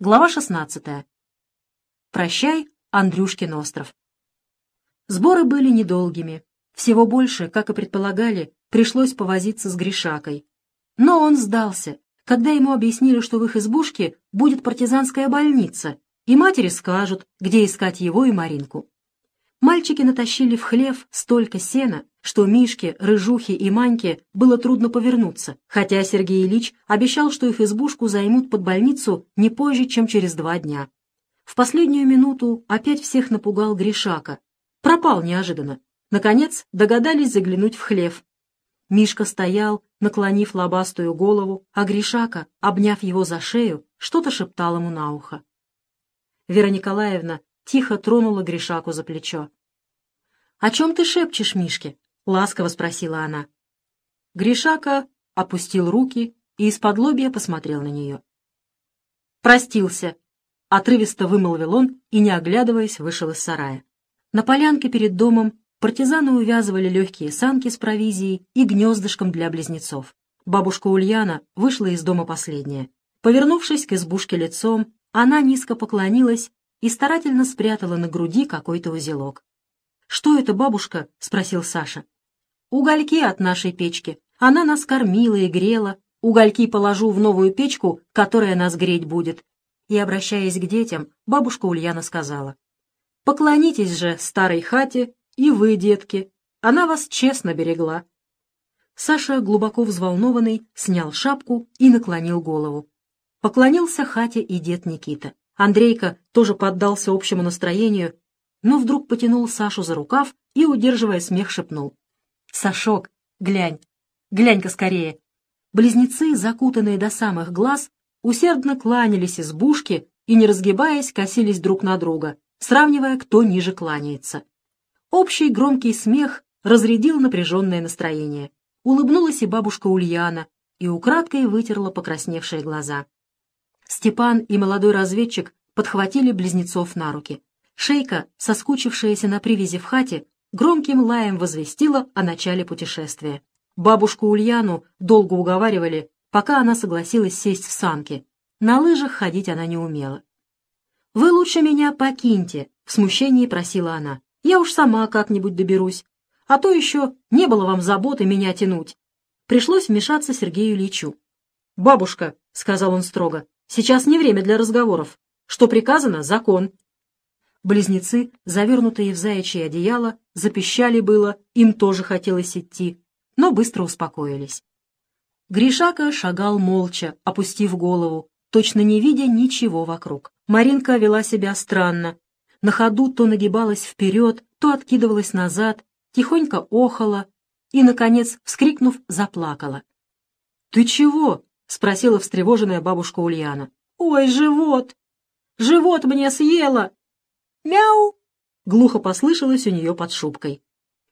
Глава 16. Прощай, Андрюшкин остров. Сборы были недолгими. Всего больше, как и предполагали, пришлось повозиться с Гришакой. Но он сдался, когда ему объяснили, что в их избушке будет партизанская больница, и матери скажут, где искать его и Маринку. Мальчики натащили в хлев столько сена, что Мишке, Рыжухе и Маньке было трудно повернуться, хотя Сергей Ильич обещал, что их избушку займут под больницу не позже, чем через два дня. В последнюю минуту опять всех напугал Гришака. Пропал неожиданно. Наконец догадались заглянуть в хлев. Мишка стоял, наклонив лобастую голову, а Гришака, обняв его за шею, что-то шептал ему на ухо. Вера Николаевна тихо тронула Гришаку за плечо. «О чем ты шепчешь, Мишке?» — ласково спросила она. Гришака опустил руки и из-под лобья посмотрел на нее. «Простился», — отрывисто вымолвил он и, не оглядываясь, вышел из сарая. На полянке перед домом партизаны увязывали легкие санки с провизией и гнездышком для близнецов. Бабушка Ульяна вышла из дома последняя. Повернувшись к избушке лицом, она низко поклонилась и старательно спрятала на груди какой-то узелок. «Что это, бабушка?» — спросил Саша. «Угольки от нашей печки. Она нас кормила и грела. Угольки положу в новую печку, которая нас греть будет». И, обращаясь к детям, бабушка Ульяна сказала. «Поклонитесь же старой хате, и вы, детки. Она вас честно берегла». Саша, глубоко взволнованный, снял шапку и наклонил голову. Поклонился хате и дед Никита. Андрейка тоже поддался общему настроению, но вдруг потянул Сашу за рукав и, удерживая смех, шепнул. «Сашок, глянь, глянь-ка скорее!» Близнецы, закутанные до самых глаз, усердно кланялись избушке и, не разгибаясь, косились друг на друга, сравнивая, кто ниже кланяется. Общий громкий смех разрядил напряженное настроение. Улыбнулась и бабушка Ульяна, и украдкой вытерла покрасневшие глаза. Степан и молодой разведчик подхватили близнецов на руки. Шейка, соскучившаяся на привязи в хате, громким лаем возвестила о начале путешествия. Бабушку Ульяну долго уговаривали, пока она согласилась сесть в санки. На лыжах ходить она не умела. «Вы лучше меня покиньте», — в смущении просила она. «Я уж сама как-нибудь доберусь. А то еще не было вам заботы меня тянуть». Пришлось вмешаться Сергею Ильичу. «Бабушка», — сказал он строго, Сейчас не время для разговоров. Что приказано — закон. Близнецы, завернутые в заячье одеяло, запищали было, им тоже хотелось идти, но быстро успокоились. Гришака шагал молча, опустив голову, точно не видя ничего вокруг. Маринка вела себя странно. На ходу то нагибалась вперед, то откидывалась назад, тихонько охала и, наконец, вскрикнув, заплакала. «Ты чего?» — спросила встревоженная бабушка Ульяна. «Ой, живот! Живот мне съела!» «Мяу!» — глухо послышалось у нее под шубкой.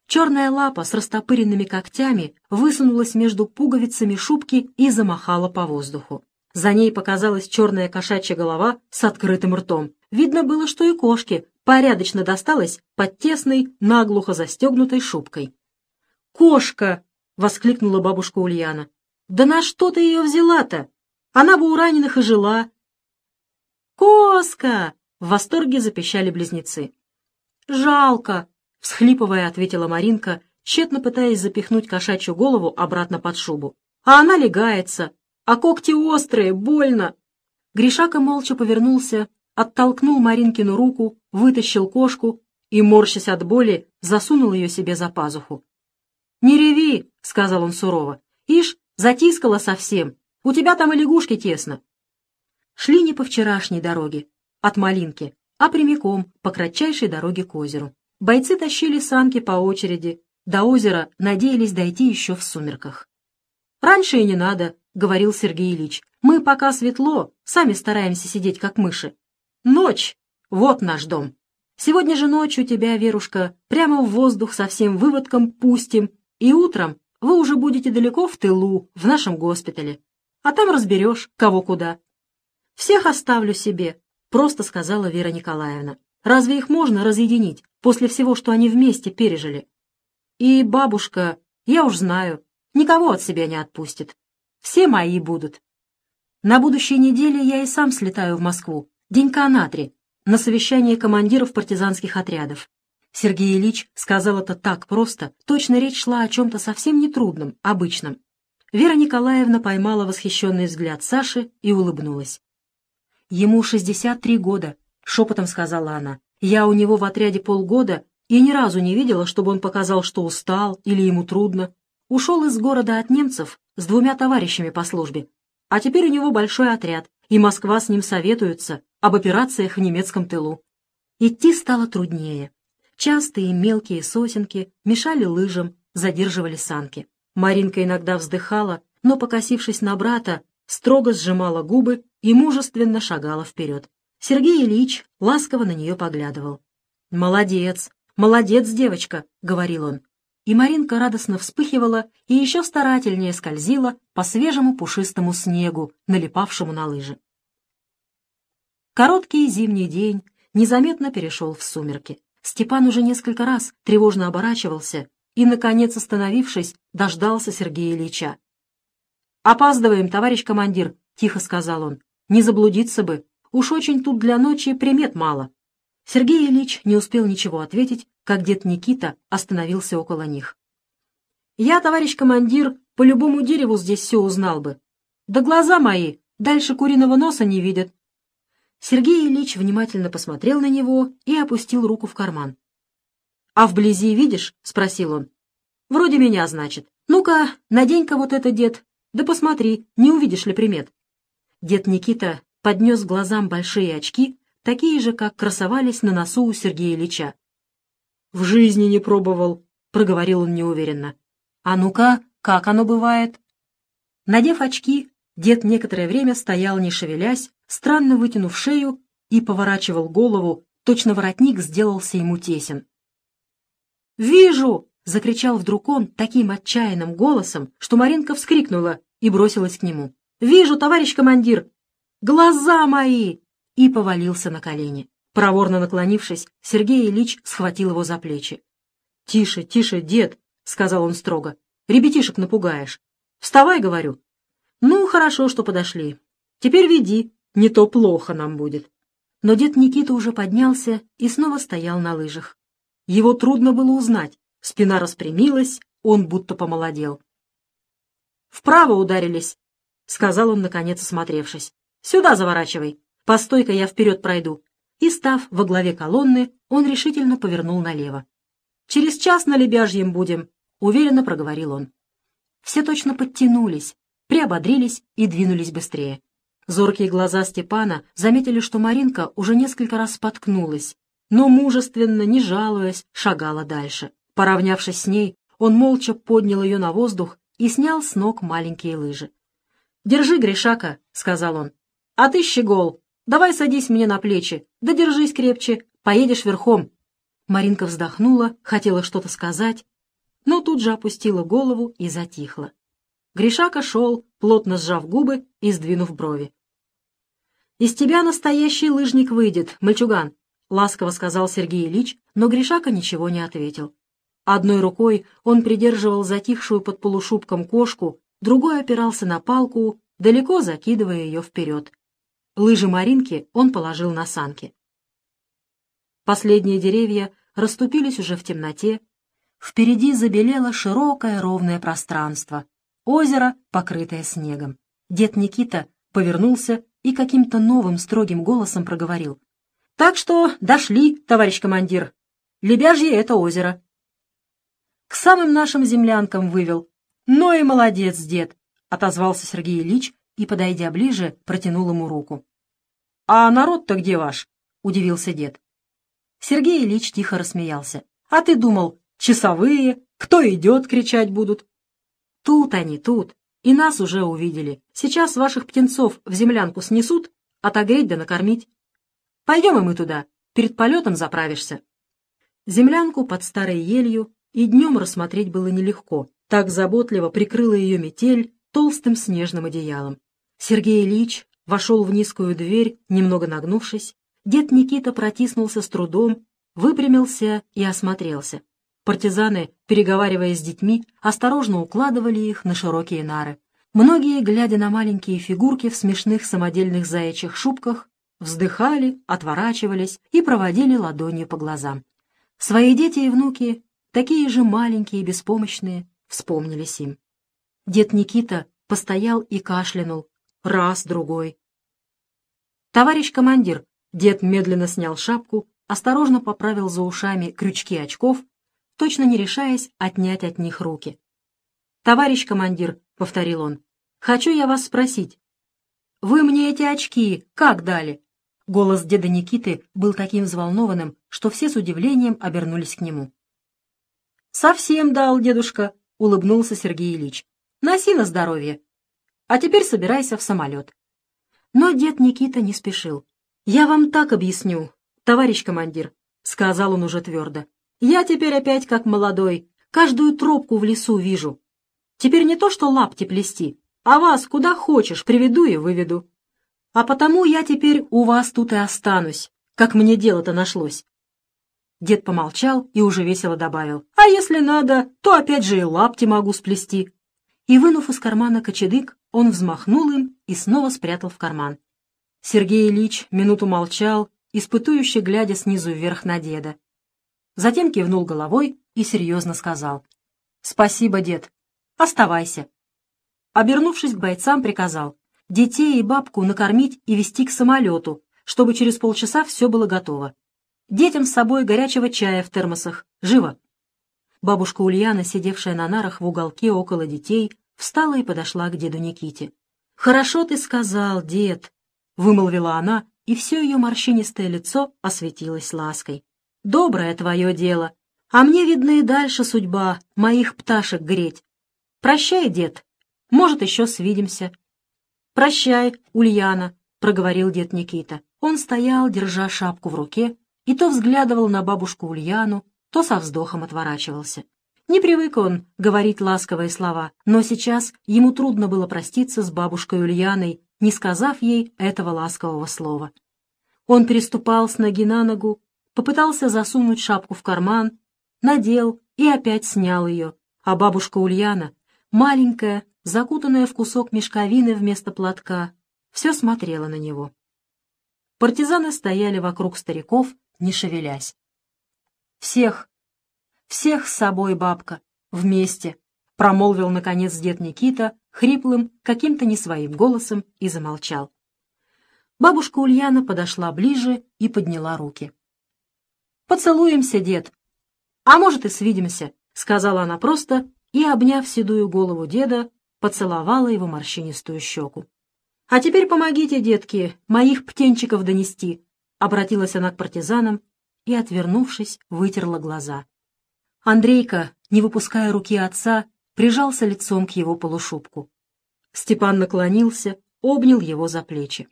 Черная лапа с растопыренными когтями высунулась между пуговицами шубки и замахала по воздуху. За ней показалась черная кошачья голова с открытым ртом. Видно было, что и кошке порядочно досталось под тесной, наглухо застегнутой шубкой. «Кошка!» — воскликнула бабушка Ульяна. Да на что ты ее взяла-то? Она бы у раненых и жила. «Коска!» — в восторге запищали близнецы. «Жалко!» — всхлипывая, ответила Маринка, тщетно пытаясь запихнуть кошачью голову обратно под шубу. «А она легается, а когти острые, больно!» Гришака молча повернулся, оттолкнул Маринкину руку, вытащил кошку и, морщась от боли, засунул ее себе за пазуху. «Не реви!» — сказал он сурово. «Ишь, Затискала совсем. У тебя там и лягушки тесно. Шли не по вчерашней дороге, от Малинки, а прямиком по кратчайшей дороге к озеру. Бойцы тащили санки по очереди. До озера надеялись дойти еще в сумерках. «Раньше и не надо», — говорил Сергей Ильич. «Мы пока светло, сами стараемся сидеть как мыши. Ночь! Вот наш дом. Сегодня же ночью тебя, Верушка, прямо в воздух со всем выводком пустим, и утром вы уже будете далеко в тылу, в нашем госпитале. А там разберешь, кого куда. Всех оставлю себе, просто сказала Вера Николаевна. Разве их можно разъединить после всего, что они вместе пережили? И бабушка, я уж знаю, никого от себя не отпустит. Все мои будут. На будущей неделе я и сам слетаю в Москву, денька на три, на совещание командиров партизанских отрядов. Сергей Ильич сказал это так просто, точно речь шла о чем-то совсем нетрудном, обычном. Вера Николаевна поймала восхищенный взгляд Саши и улыбнулась. «Ему 63 года», — шепотом сказала она. «Я у него в отряде полгода и ни разу не видела, чтобы он показал, что устал или ему трудно. Ушел из города от немцев с двумя товарищами по службе. А теперь у него большой отряд, и Москва с ним советуется об операциях в немецком тылу. Идти стало труднее. Частые мелкие сосенки мешали лыжам, задерживали санки. Маринка иногда вздыхала, но, покосившись на брата, строго сжимала губы и мужественно шагала вперед. Сергей Ильич ласково на нее поглядывал. «Молодец, молодец, девочка», — говорил он и Маринка радостно вспыхивала и еще старательнее скользила по свежему пушистому снегу, налипавшему на лыжи. Короткий зимний день незаметно перешел в сумерки. Степан уже несколько раз тревожно оборачивался и, наконец, остановившись, дождался Сергея Ильича. «Опаздываем, товарищ командир», — тихо сказал он. «Не заблудиться бы. Уж очень тут для ночи примет мало». Сергей Ильич не успел ничего ответить, как дед Никита остановился около них. «Я, товарищ командир, по любому дереву здесь все узнал бы. Да глаза мои дальше куриного носа не видят». Сергей Ильич внимательно посмотрел на него и опустил руку в карман. «А вблизи видишь?» — спросил он. «Вроде меня, значит. Ну-ка, надень-ка вот это, дед, да посмотри, не увидишь ли примет». Дед Никита поднес глазам большие очки, такие же, как красовались на носу у Сергея Ильича. В жизни не пробовал, — проговорил он неуверенно. А ну-ка, как оно бывает? Надев очки, дед некоторое время стоял, не шевелясь, странно вытянув шею и поворачивал голову, точно воротник сделался ему тесен. «Вижу!» — закричал вдруг он таким отчаянным голосом, что Маринка вскрикнула и бросилась к нему. «Вижу, товарищ командир! Глаза мои!» и повалился на колени. Проворно наклонившись, Сергей Ильич схватил его за плечи. — Тише, тише, дед, — сказал он строго. — Ребятишек напугаешь. Вставай, говорю. — Ну, хорошо, что подошли. Теперь веди, не то плохо нам будет. Но дед Никита уже поднялся и снова стоял на лыжах. Его трудно было узнать. Спина распрямилась, он будто помолодел. «Вправо ударились», — сказал он, наконец осмотревшись. «Сюда заворачивай. Постой-ка я вперед пройду и, став во главе колонны, он решительно повернул налево. «Через час на Лебяжьем будем», — уверенно проговорил он. Все точно подтянулись, приободрились и двинулись быстрее. Зоркие глаза Степана заметили, что Маринка уже несколько раз споткнулась, но мужественно, не жалуясь, шагала дальше. Поравнявшись с ней, он молча поднял ее на воздух и снял с ног маленькие лыжи. «Держи, Гришака», — сказал он. «А ты, Щегол, Давай садись мне на плечи, да держись крепче, поедешь верхом». Маринка вздохнула, хотела что-то сказать, но тут же опустила голову и затихла. Гришака шел, плотно сжав губы и сдвинув брови. «Из тебя настоящий лыжник выйдет, мальчуган», — ласково сказал Сергей Ильич, но Гришака ничего не ответил. Одной рукой он придерживал затихшую под полушубком кошку, другой опирался на палку, далеко закидывая ее вперед. Лыжи Маринки он положил на санки. Последние деревья расступились уже в темноте. Впереди забелело широкое ровное пространство. Озеро, покрытое снегом. Дед Никита повернулся и каким-то новым строгим голосом проговорил. «Так что дошли, товарищ командир. Лебяжье — это озеро». «К самым нашим землянкам вывел. Ну и молодец, дед», — отозвался Сергей Ильич, и, подойдя ближе, протянул ему руку. «А народ-то где ваш?» — удивился дед. Сергей Ильич тихо рассмеялся. «А ты думал, часовые, кто идет, кричать будут?» «Тут они, тут. И нас уже увидели. Сейчас ваших птенцов в землянку снесут, отогреть да накормить. Пойдем и мы туда, перед полетом заправишься». Землянку под старой елью и днем рассмотреть было нелегко. Так заботливо прикрыла ее метель толстым снежным одеялом. Сергей Ильич вошел в низкую дверь, немного нагнувшись. Дед Никита протиснулся с трудом, выпрямился и осмотрелся. Партизаны, переговариваясь с детьми, осторожно укладывали их на широкие нары. Многие, глядя на маленькие фигурки в смешных самодельных заячьих шубках, вздыхали, отворачивались и проводили ладонью по глазам. Свои дети и внуки, такие же маленькие и беспомощные, вспомнились им. Дед Никита постоял и кашлянул, раз, другой. «Товарищ командир!» Дед медленно снял шапку, осторожно поправил за ушами крючки очков, точно не решаясь отнять от них руки. «Товарищ командир!» — повторил он. «Хочу я вас спросить. Вы мне эти очки как дали?» Голос деда Никиты был таким взволнованным, что все с удивлением обернулись к нему. «Совсем дал, дедушка», — улыбнулся Сергей Ильич. «Носи на здоровье. А теперь собирайся в самолет». Но дед Никита не спешил. «Я вам так объясню, товарищ командир», — сказал он уже твердо. «Я теперь опять как молодой, каждую тропку в лесу вижу. Теперь не то что лапти плести, а вас куда хочешь приведу и выведу. А потому я теперь у вас тут и останусь, как мне дело-то нашлось. Дед помолчал и уже весело добавил. «А если надо, то опять же и лапти могу сплести». И, вынув из кармана кочедык, он взмахнул им и снова спрятал в карман. Сергей Ильич минуту молчал, испытующе глядя снизу вверх на деда. Затем кивнул головой и серьезно сказал. «Спасибо, дед. Оставайся». Обернувшись к бойцам, приказал детей и бабку накормить и вести к самолету, чтобы через полчаса все было готово. Детям с собой горячего чая в термосах. Живо!» Бабушка Ульяна, сидевшая на нарах в уголке около детей, встала и подошла к деду Никите. «Хорошо ты сказал, дед!» — вымолвила она, и все ее морщинистое лицо осветилось лаской. «Доброе твое дело, а мне, видно, и дальше судьба моих пташек греть. Прощай, дед, может, еще свидимся». «Прощай, Ульяна», — проговорил дед Никита. Он стоял, держа шапку в руке, и то взглядывал на бабушку Ульяну, то со вздохом отворачивался. Не привык он говорить ласковые слова, но сейчас ему трудно было проститься с бабушкой Ульяной, не сказав ей этого ласкового слова. Он переступал с ноги на ногу, попытался засунуть шапку в карман, надел и опять снял ее, а бабушка Ульяна, маленькая, закутанная в кусок мешковины вместо платка, все смотрела на него. Партизаны стояли вокруг стариков, не шевелясь. «Всех, всех с собой, бабка, вместе», — промолвил, наконец, дед Никита, хриплым, каким-то не своим голосом, и замолчал. Бабушка Ульяна подошла ближе и подняла руки. «Поцелуемся, дед. А может, и свидимся», — сказала она просто и, обняв седую голову деда, поцеловала его морщинистую щеку. «А теперь помогите, детки, моих птенчиков донести», — обратилась она к партизанам и, отвернувшись, вытерла глаза. Андрейка, не выпуская руки отца, прижался лицом к его полушубку. Степан наклонился, обнял его за плечи.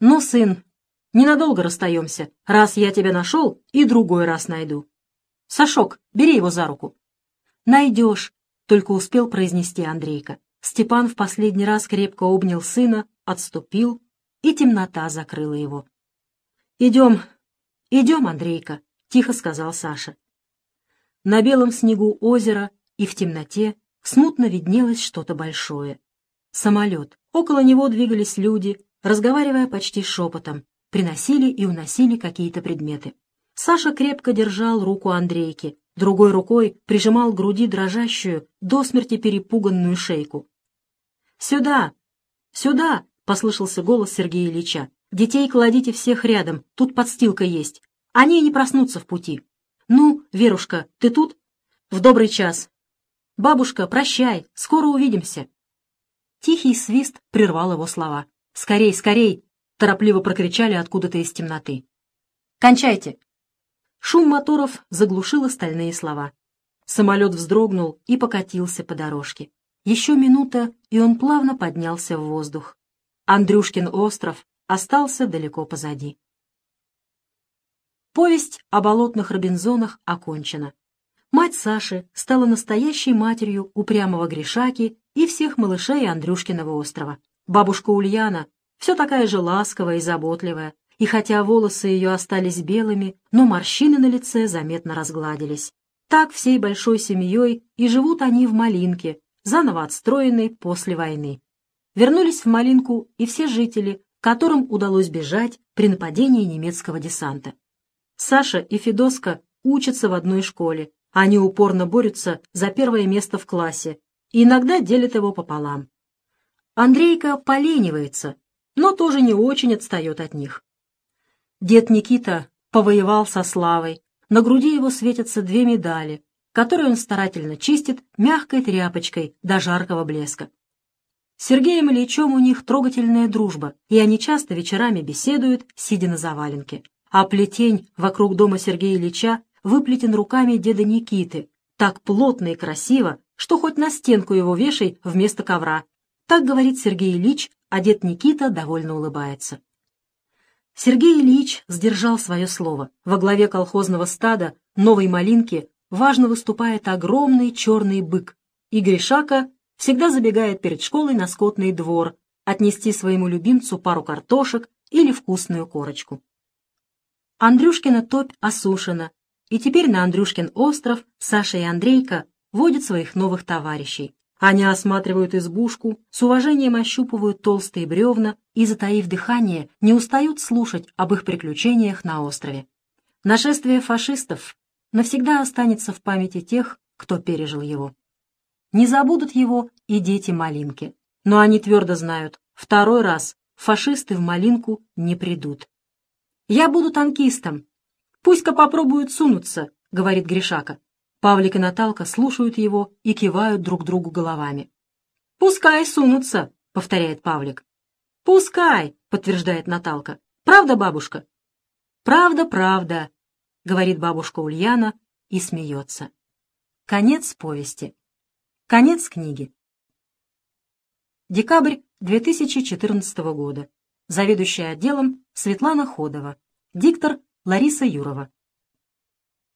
«Ну, сын, ненадолго расстаемся, раз я тебя нашел и другой раз найду. Сашок, бери его за руку». «Найдешь», — только успел произнести Андрейка. Степан в последний раз крепко обнял сына, отступил, и темнота закрыла его. «Идем, идем, Андрейка», — тихо сказал Саша. На белом снегу озера и в темноте смутно виднелось что-то большое. Самолет. Около него двигались люди, разговаривая почти шепотом, приносили и уносили какие-то предметы. Саша крепко держал руку Андрейки, другой рукой прижимал к груди дрожащую, до смерти перепуганную шейку. «Сюда! Сюда!» — послышался голос Сергея Ильича. «Детей кладите всех рядом, тут подстилка есть. Они не проснутся в пути. Ну, Верушка, ты тут? В добрый час. Бабушка, прощай, скоро увидимся». Тихий свист прервал его слова. «Скорей, скорей!» — торопливо прокричали откуда-то из темноты. «Кончайте!» Шум моторов заглушил остальные слова. Самолет вздрогнул и покатился по дорожке. Еще минута, и он плавно поднялся в воздух. Андрюшкин остров остался далеко позади. Повесть о болотных Робинзонах окончена. Мать Саши стала настоящей матерью упрямого Гришаки и всех малышей Андрюшкиного острова. Бабушка Ульяна все такая же ласковая и заботливая, и хотя волосы ее остались белыми, но морщины на лице заметно разгладились. Так всей большой семьей и живут они в Малинке, заново отстроенный после войны. вернулись в Малинку и все жители, которым удалось бежать при нападении немецкого десанта. Саша и Федоска учатся в одной школе. Они упорно борются за первое место в классе и иногда делят его пополам. Андрейка поленивается, но тоже не очень отстает от них. Дед Никита повоевал со славой, на груди его светятся две медали, которые он старательно чистит мягкой тряпочкой до жаркого блеска. С Сергеем Ильичем у них трогательная дружба, и они часто вечерами беседуют, сидя на заваленке. А плетень вокруг дома Сергея Ильича выплетен руками деда Никиты, так плотно и красиво, что хоть на стенку его вешай вместо ковра. Так говорит Сергей Ильич, а дед Никита довольно улыбается. Сергей Ильич сдержал свое слово. Во главе колхозного стада новой малинки важно выступает огромный черный бык, и Гришака всегда забегает перед школой на скотный двор отнести своему любимцу пару картошек или вкусную корочку. Андрюшкина топь осушена, и теперь на Андрюшкин остров Саша и Андрейка водят своих новых товарищей. Они осматривают избушку, с уважением ощупывают толстые бревна и, затаив дыхание, не устают слушать об их приключениях на острове. Нашествие фашистов навсегда останется в памяти тех, кто пережил его. Не забудут его и дети Малинки. Но они твердо знают, второй раз фашисты в Малинку не придут. «Я буду танкистом. Пусть-ка попробуют сунуться», — говорит Гришака. Павлик и Наталка слушают его и кивают друг другу головами. «Пускай сунутся», — повторяет Павлик. «Пускай», — подтверждает Наталка. «Правда, бабушка?» «Правда, правда», — говорит бабушка Ульяна и смеется. Конец повести. Конец книги. Декабрь 2014 года. Заведующая отделом Светлана Ходова. Диктор Лариса Юрова.